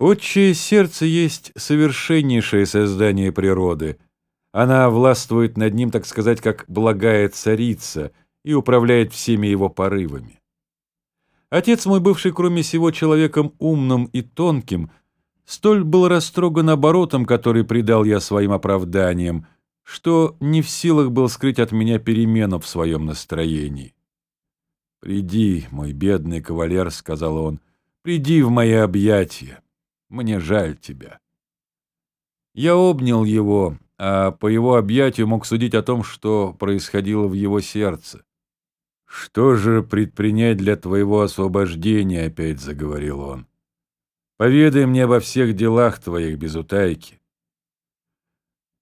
Отчее сердце есть совершеннейшее создание природы. Она властвует над ним, так сказать, как благая царица и управляет всеми его порывами. Отец мой, бывший кроме всего человеком умным и тонким, столь был растроган оборотом, который придал я своим оправданиям, что не в силах был скрыть от меня перемену в своем настроении. «Приди, мой бедный кавалер», — сказал он, — «приди в мои объятия». Мне жаль тебя». Я обнял его, а по его объятию мог судить о том, что происходило в его сердце. «Что же предпринять для твоего освобождения?» — опять заговорил он. «Поведай мне обо всех делах твоих без утайки».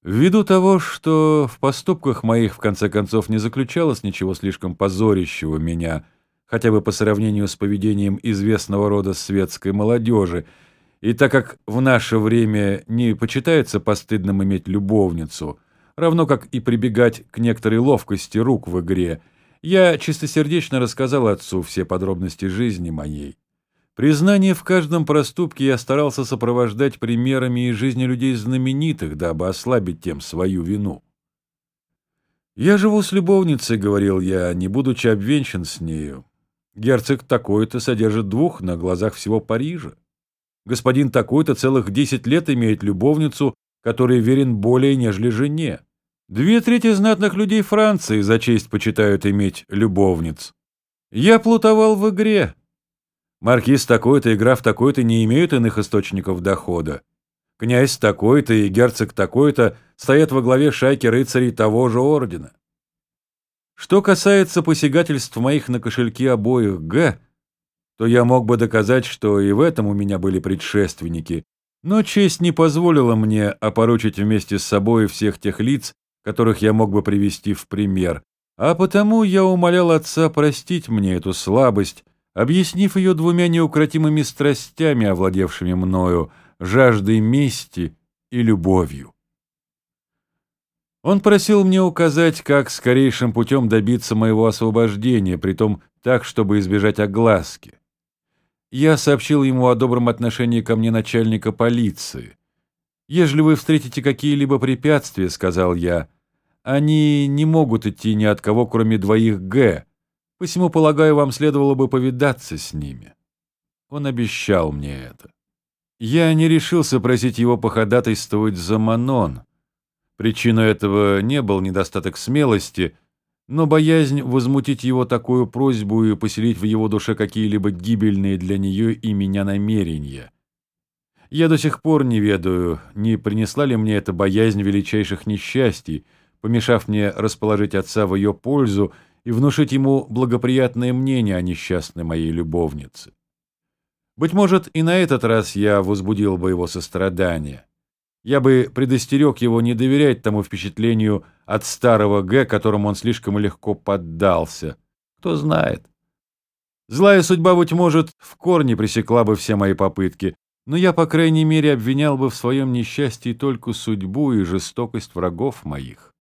Ввиду того, что в поступках моих в конце концов не заключалось ничего слишком позорящего меня, хотя бы по сравнению с поведением известного рода светской молодежи, и так как в наше время не почитается постыдным иметь любовницу, равно как и прибегать к некоторой ловкости рук в игре, я чистосердечно рассказал отцу все подробности жизни моей. Признание в каждом проступке я старался сопровождать примерами из жизни людей знаменитых, дабы ослабить тем свою вину. «Я живу с любовницей», — говорил я, не будучи обвенчан с нею. Герцог такой-то содержит двух на глазах всего Парижа. Господин такой-то целых десять лет имеет любовницу, который верен более, нежели жене. Две трети знатных людей Франции за честь почитают иметь любовниц. Я плутовал в игре. Маркиз такой-то и граф такой-то не имеют иных источников дохода. Князь такой-то и герцог такой-то стоят во главе шайки рыцарей того же ордена. Что касается посягательств моих на кошельки обоих Г, то я мог бы доказать, что и в этом у меня были предшественники, но честь не позволила мне опорочить вместе с собой всех тех лиц, которых я мог бы привести в пример, а потому я умолял отца простить мне эту слабость, объяснив ее двумя неукротимыми страстями, овладевшими мною, жаждой мести и любовью. Он просил мне указать, как скорейшим путем добиться моего освобождения, притом так, чтобы избежать огласки. Я сообщил ему о добром отношении ко мне начальника полиции. «Ежели вы встретите какие-либо препятствия, — сказал я, — они не могут идти ни от кого, кроме двоих Г, посему, полагаю, вам следовало бы повидаться с ними». Он обещал мне это. Я не решился просить его походатайствовать за Манон. Причиной этого не был недостаток смелости — но боязнь возмутить его такую просьбу и поселить в его душе какие-либо гибельные для нее и меня намерения. Я до сих пор не ведаю, не принесла ли мне эта боязнь величайших несчастий, помешав мне расположить отца в ее пользу и внушить ему благоприятное мнение о несчастной моей любовнице. Быть может, и на этот раз я возбудил бы его сострадание. Я бы предостерег его не доверять тому впечатлению от старого Г, которому он слишком легко поддался. Кто знает. Злая судьба, быть может, в корне пресекла бы все мои попытки, но я, по крайней мере, обвинял бы в своем несчастье только судьбу и жестокость врагов моих.